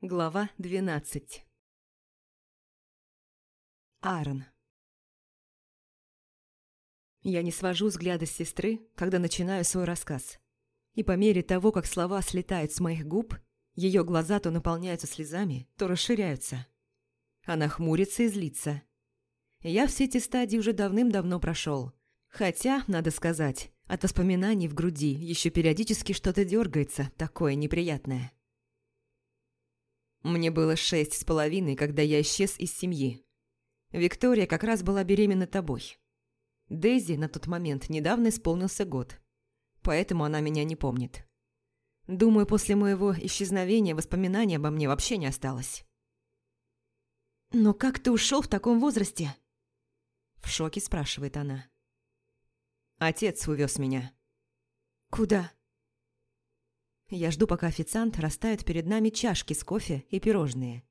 Глава 12 Аарон Я не свожу взгляда с сестры, когда начинаю свой рассказ. И по мере того, как слова слетают с моих губ, ее глаза то наполняются слезами, то расширяются. Она хмурится и злится. Я все эти стадии уже давным-давно прошел. Хотя, надо сказать, от воспоминаний в груди еще периодически что-то дергается, такое неприятное. Мне было шесть с половиной, когда я исчез из семьи. Виктория как раз была беременна тобой. Дейзи на тот момент недавно исполнился год, поэтому она меня не помнит. Думаю, после моего исчезновения воспоминаний обо мне вообще не осталось. «Но как ты ушел в таком возрасте?» В шоке спрашивает она. Отец увез меня. Куда? Я жду, пока официант расставит перед нами чашки с кофе и пирожные.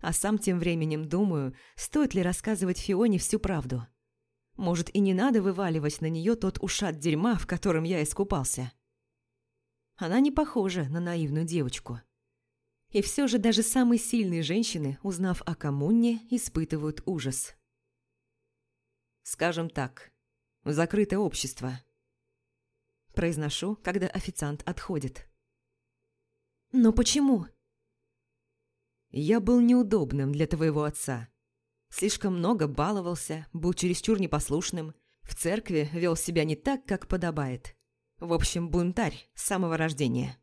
А сам тем временем думаю, стоит ли рассказывать Фионе всю правду. Может, и не надо вываливать на нее тот ушат дерьма, в котором я искупался. Она не похожа на наивную девочку. И все же даже самые сильные женщины, узнав о коммуне, испытывают ужас. Скажем так, Закрытое общество. Произношу, когда официант отходит. Но почему? Я был неудобным для твоего отца. Слишком много баловался, был чересчур непослушным, в церкви вел себя не так, как подобает. В общем, бунтарь с самого рождения.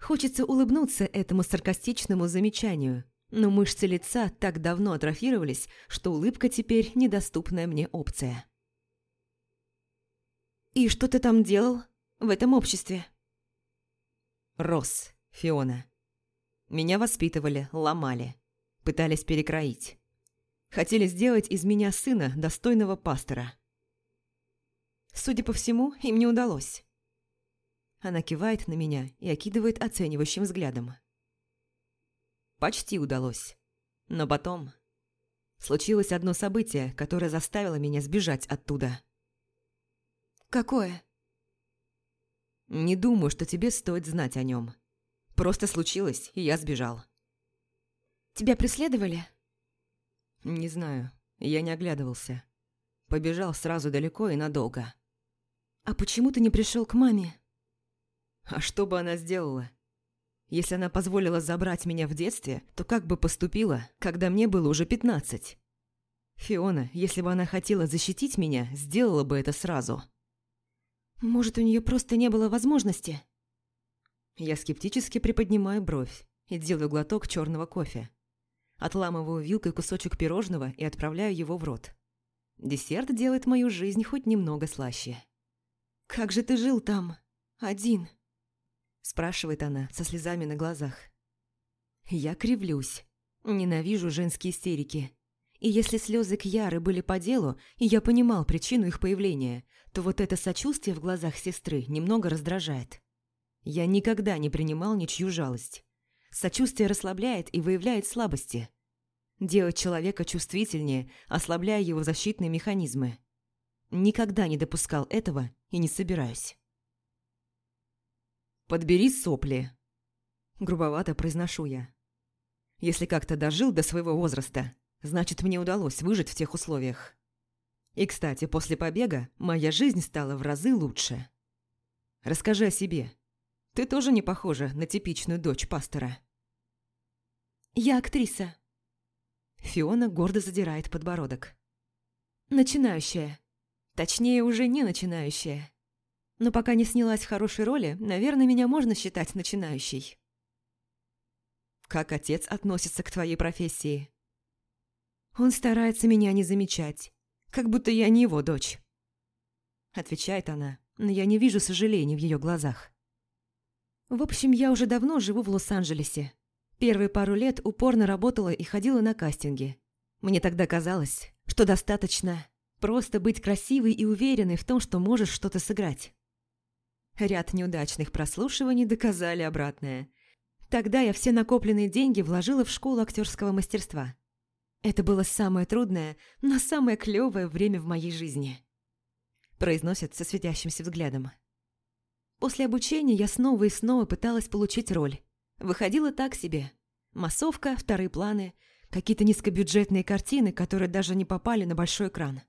Хочется улыбнуться этому саркастичному замечанию, но мышцы лица так давно атрофировались, что улыбка теперь недоступная мне опция. «И что ты там делал в этом обществе?» «Рос, Фиона. Меня воспитывали, ломали, пытались перекроить. Хотели сделать из меня сына достойного пастора». «Судя по всему, им не удалось». Она кивает на меня и окидывает оценивающим взглядом. Почти удалось. Но потом... Случилось одно событие, которое заставило меня сбежать оттуда. «Какое?» «Не думаю, что тебе стоит знать о нем. Просто случилось, и я сбежал». «Тебя преследовали?» «Не знаю. Я не оглядывался. Побежал сразу далеко и надолго». «А почему ты не пришел к маме?» «А что бы она сделала?» Если она позволила забрать меня в детстве, то как бы поступила, когда мне было уже пятнадцать? Фиона, если бы она хотела защитить меня, сделала бы это сразу. Может, у нее просто не было возможности? Я скептически приподнимаю бровь и делаю глоток черного кофе. Отламываю вилкой кусочек пирожного и отправляю его в рот. Десерт делает мою жизнь хоть немного слаще. «Как же ты жил там? Один?» Спрашивает она со слезами на глазах. Я кривлюсь. Ненавижу женские истерики. И если слезы Кьяры были по делу, и я понимал причину их появления, то вот это сочувствие в глазах сестры немного раздражает. Я никогда не принимал ничью жалость. Сочувствие расслабляет и выявляет слабости. Делает человека чувствительнее, ослабляя его защитные механизмы. Никогда не допускал этого и не собираюсь. «Подбери сопли», – грубовато произношу я. Если как-то дожил до своего возраста, Значит, мне удалось выжить в тех условиях. И, кстати, после побега моя жизнь стала в разы лучше. Расскажи о себе. Ты тоже не похожа на типичную дочь пастора. Я актриса. Фиона гордо задирает подбородок. Начинающая. Точнее, уже не начинающая. Но пока не снялась в хорошей роли, наверное, меня можно считать начинающей. Как отец относится к твоей профессии? Он старается меня не замечать, как будто я не его дочь. Отвечает она, но я не вижу сожаления в ее глазах. В общем, я уже давно живу в Лос-Анджелесе. Первые пару лет упорно работала и ходила на кастинги. Мне тогда казалось, что достаточно просто быть красивой и уверенной в том, что можешь что-то сыграть. Ряд неудачных прослушиваний доказали обратное. Тогда я все накопленные деньги вложила в школу актерского мастерства. Это было самое трудное, но самое клёвое время в моей жизни. Произносит со светящимся взглядом. После обучения я снова и снова пыталась получить роль. Выходила так себе. Массовка, вторые планы, какие-то низкобюджетные картины, которые даже не попали на большой экран.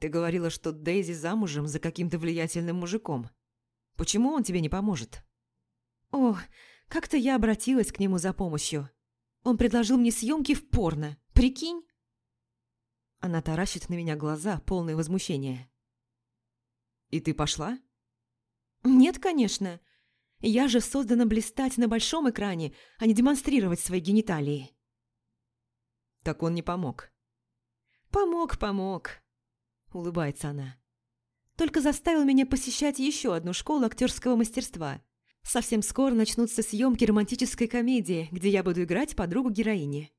Ты говорила, что Дейзи замужем за каким-то влиятельным мужиком. Почему он тебе не поможет? О, как-то я обратилась к нему за помощью. Он предложил мне съемки в порно. Прикинь? Она таращит на меня глаза, полные возмущения. И ты пошла? Нет, конечно. Я же создана блистать на большом экране, а не демонстрировать свои гениталии. Так он не помог. Помог, помог, улыбается она. Только заставил меня посещать еще одну школу актерского мастерства. Совсем скоро начнутся съемки романтической комедии, где я буду играть подругу героини.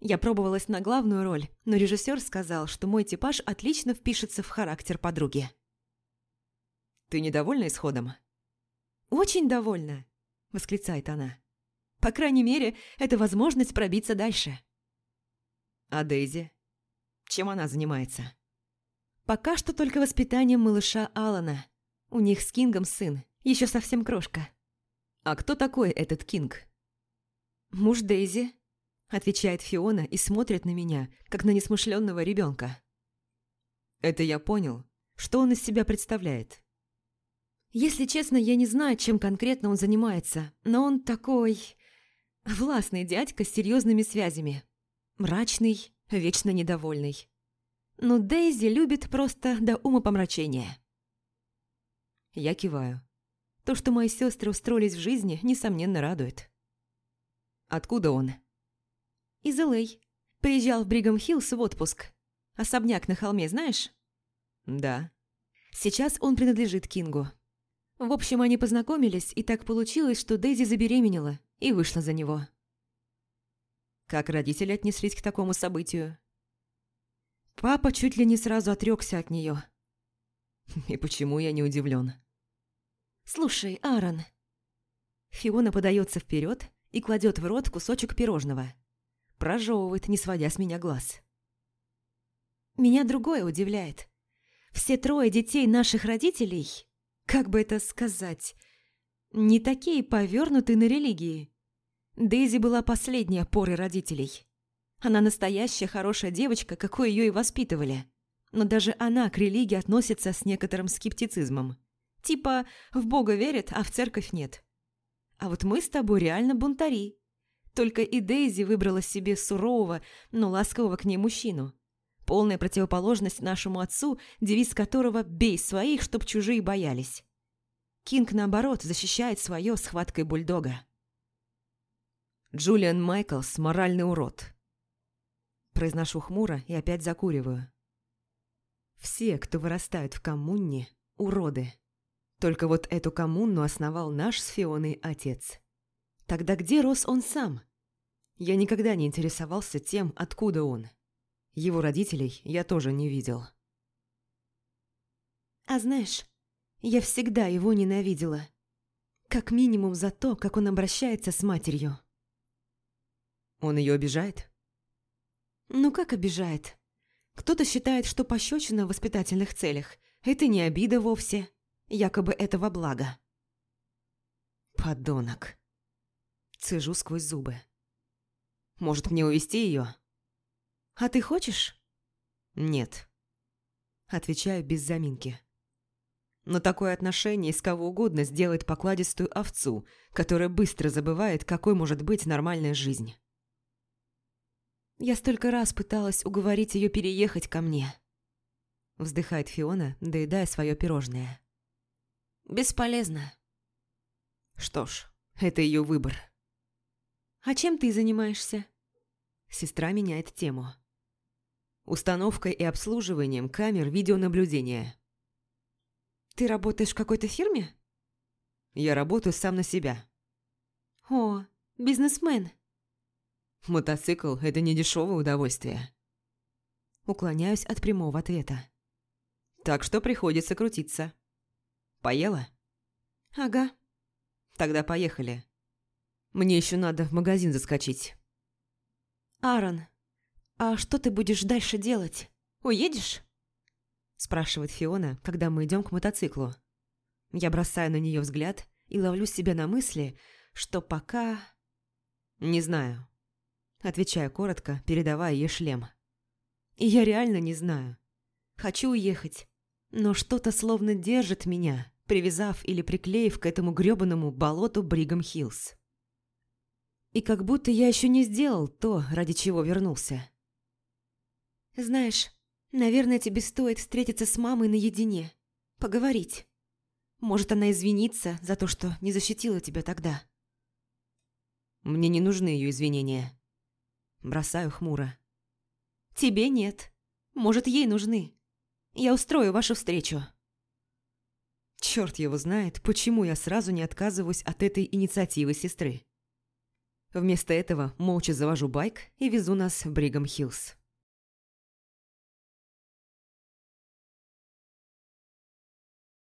Я пробовалась на главную роль, но режиссер сказал, что мой типаж отлично впишется в характер подруги. «Ты недовольна исходом?» «Очень довольна», – восклицает она. «По крайней мере, это возможность пробиться дальше». «А Дейзи? Чем она занимается?» «Пока что только воспитанием малыша Алана. У них с Кингом сын, еще совсем крошка». «А кто такой этот Кинг?» «Муж Дейзи», – отвечает Фиона и смотрит на меня, как на несмышленного ребенка. «Это я понял. Что он из себя представляет?» Если честно, я не знаю, чем конкретно он занимается, но он такой... Властный дядька с серьезными связями. Мрачный, вечно недовольный. Но Дейзи любит просто до умопомрачения. Я киваю. То, что мои сестры устроились в жизни, несомненно радует. Откуда он? Из Л.А. Приезжал в Бригам-Хиллз в отпуск. Особняк на холме, знаешь? Да. Сейчас он принадлежит Кингу. В общем, они познакомились, и так получилось, что Дейзи забеременела и вышла за него. Как родители отнеслись к такому событию? Папа чуть ли не сразу отрекся от нее. И почему я не удивлен? «Слушай, Аарон...» Фиона подается вперед и кладет в рот кусочек пирожного. Прожевывает, не сводя с меня глаз. «Меня другое удивляет. Все трое детей наших родителей как бы это сказать, не такие повернуты на религии. Дейзи была последней опорой родителей. Она настоящая хорошая девочка, какой ее и воспитывали. Но даже она к религии относится с некоторым скептицизмом. Типа, в Бога верит, а в церковь нет. А вот мы с тобой реально бунтари. Только и Дейзи выбрала себе сурового, но ласкового к ней мужчину. Полная противоположность нашему отцу, девиз которого «бей своих, чтоб чужие боялись». Кинг, наоборот, защищает свое схваткой бульдога. Джулиан Майклс – моральный урод. Произношу хмуро и опять закуриваю. Все, кто вырастают в коммуне, уроды. Только вот эту коммуну основал наш с Фионой отец. Тогда где рос он сам? Я никогда не интересовался тем, откуда он. Его родителей я тоже не видел. А знаешь, я всегда его ненавидела. Как минимум за то, как он обращается с матерью. Он ее обижает? Ну как обижает? Кто-то считает, что пощечина в воспитательных целях – это не обида вовсе, якобы это во благо. Подонок. Цежу сквозь зубы. Может, мне увести ее? «А ты хочешь?» «Нет». Отвечаю без заминки. Но такое отношение из кого угодно сделает покладистую овцу, которая быстро забывает, какой может быть нормальная жизнь. «Я столько раз пыталась уговорить ее переехать ко мне», вздыхает Фиона, доедая свое пирожное. «Бесполезно». Что ж, это ее выбор. «А чем ты занимаешься?» Сестра меняет тему установкой и обслуживанием камер видеонаблюдения. «Ты работаешь в какой-то фирме?» «Я работаю сам на себя». «О, бизнесмен». «Мотоцикл – это не дешевое удовольствие». Уклоняюсь от прямого ответа. «Так что приходится крутиться. Поела?» «Ага». «Тогда поехали. Мне еще надо в магазин заскочить». «Аарон, «А что ты будешь дальше делать? Уедешь?» спрашивает Фиона, когда мы идем к мотоциклу. Я бросаю на нее взгляд и ловлю себя на мысли, что пока... «Не знаю», – отвечаю коротко, передавая ей шлем. «И я реально не знаю. Хочу уехать, но что-то словно держит меня, привязав или приклеив к этому грёбаному болоту Бригам Хиллз. И как будто я еще не сделал то, ради чего вернулся. Знаешь, наверное, тебе стоит встретиться с мамой наедине, поговорить. Может, она извинится за то, что не защитила тебя тогда. Мне не нужны ее извинения. Бросаю хмуро. Тебе нет. Может, ей нужны. Я устрою вашу встречу. Черт его знает, почему я сразу не отказываюсь от этой инициативы сестры. Вместо этого молча завожу байк и везу нас в Бригам Хиллз.